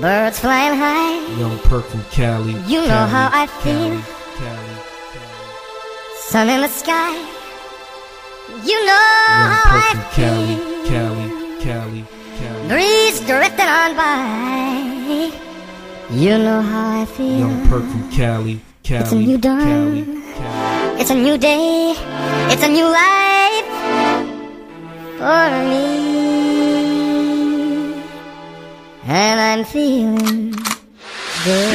Birds flying high. Young Perk from Cali. You know Cali, how I Cali, feel. Cali, Sun in the sky. You know Young how Perk I from Cali, feel. Cali, Cali, Cali. Breeze drifting on by. You know how I feel. Young Perk from Cali, Cali, It's a new dawn. Cali, Cali. It's a new day. It's a new life for me. And I'm feeling good.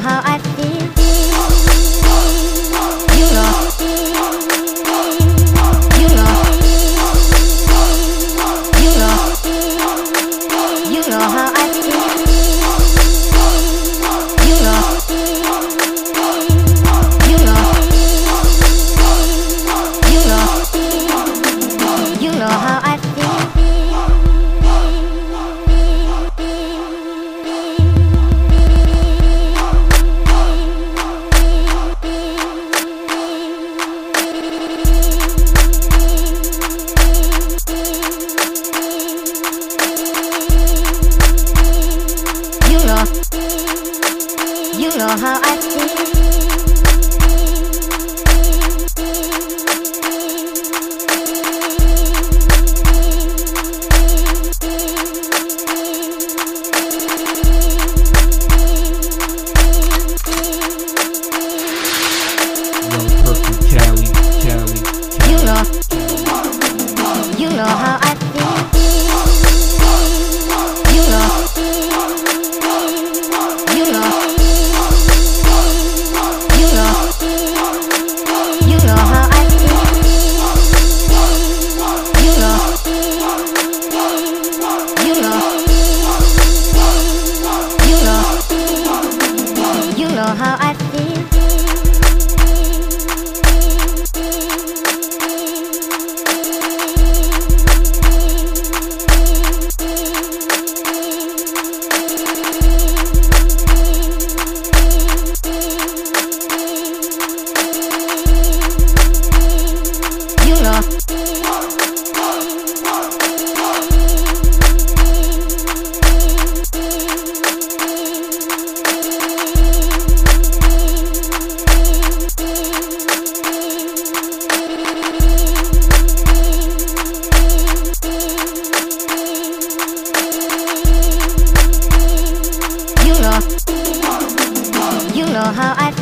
好爱。好好爱 know how I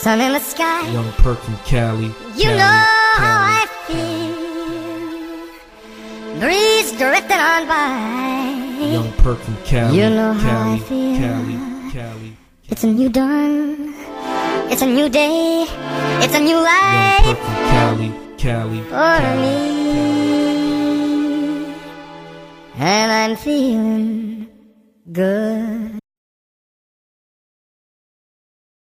Sun in the sky. Young Perk from Cali. You Cali, know how I feel. Breeze drifting on by. Young Perk from Cali. You know how I feel. Cali, Cali. It's a new dawn. It's a new day. It's a new Young life Perk from Cali, Cali, for Cali. me. And I'm feeling good.